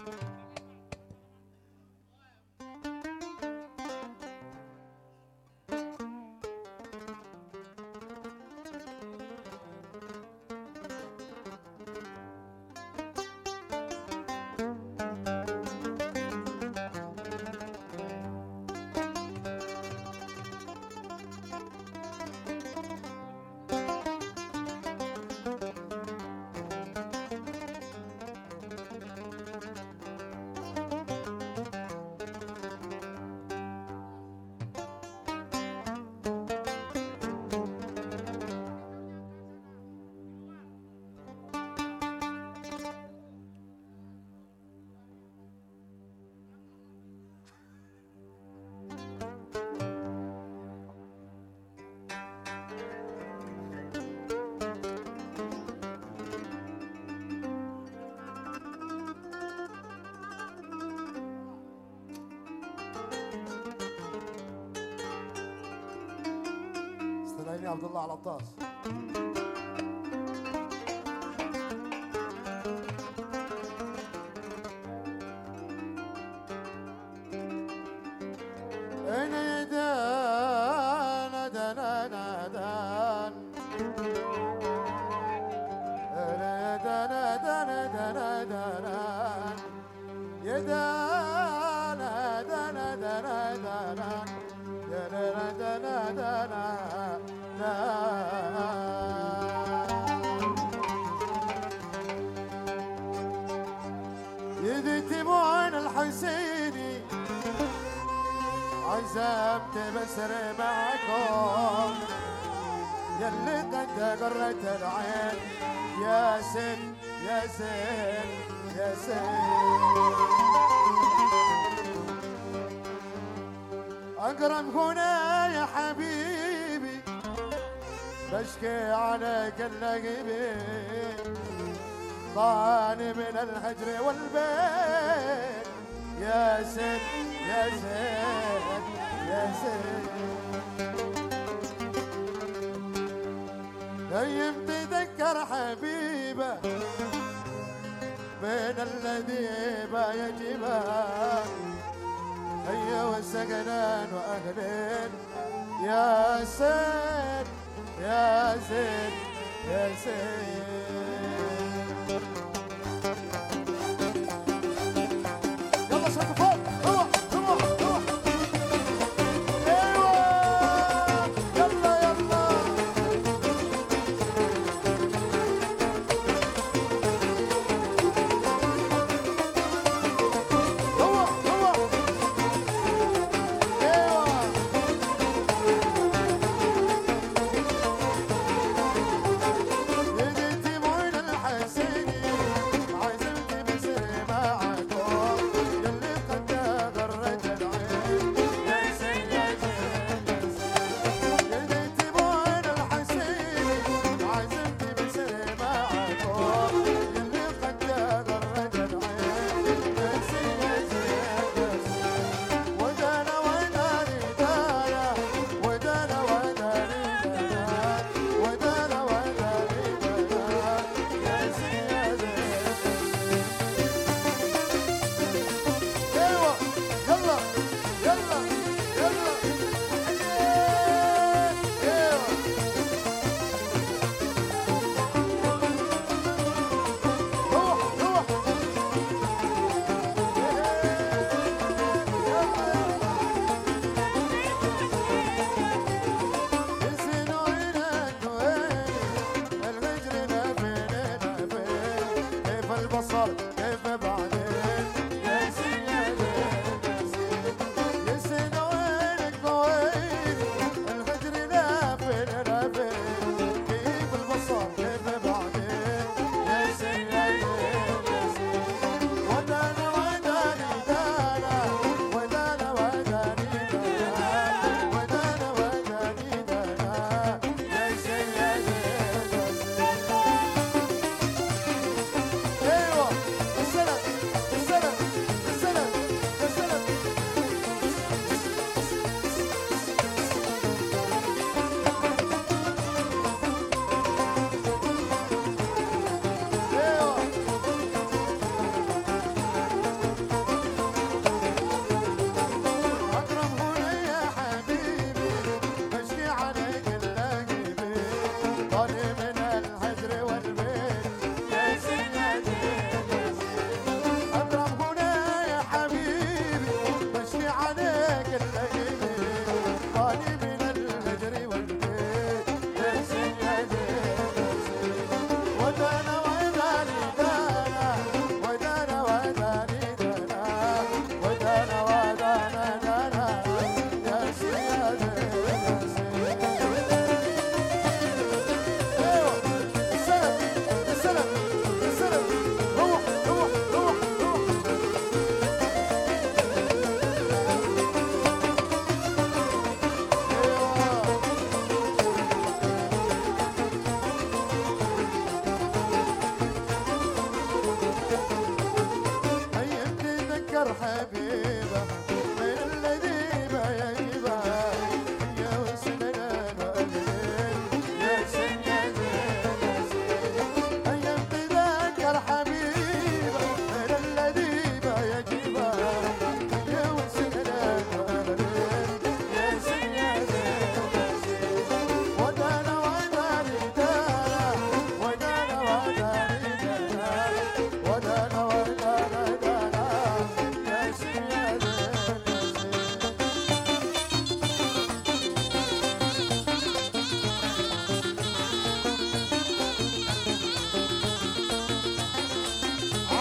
you استناني عبد الله على الطاس. أنا يدي تبون الحسيني عزمت بسر معكم. يلي قد قرت العين. يا سن يا سن يا سن. أقرب هنا يا حبيبي. بشكي عليك اللقبي ضاني من الهجر والبيت. يا سن يا سن يا سن هيم تذكر حبيبة بين الذي يجبه هيا وسكنان واهلين يا سيد يا زين يا زين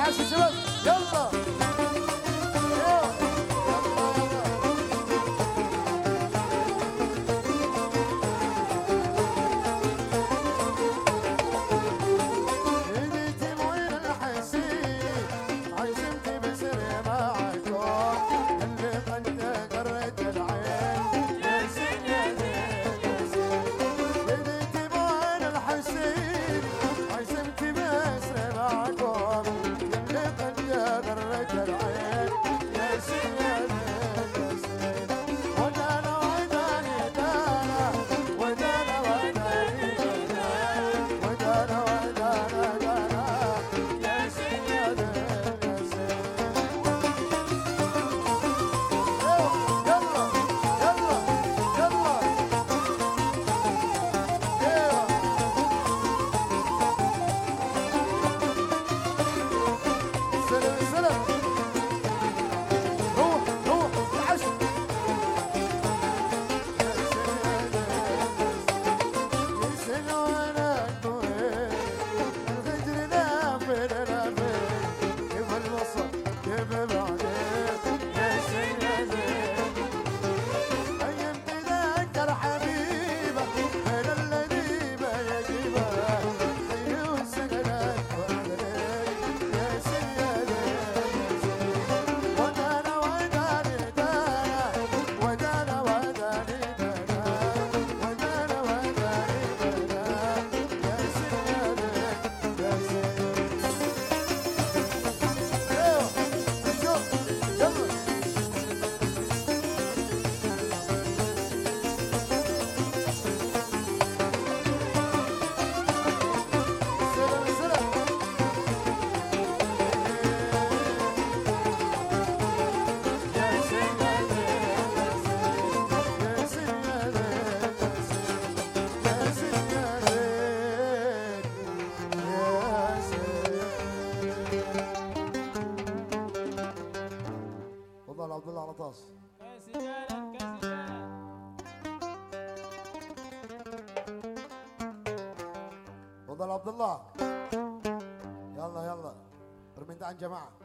حاشي شباب يلا الطاس كاسي جالك كاسي جالك تفضل عبد الله. يلا يلا. ارمي انت عن جماعة.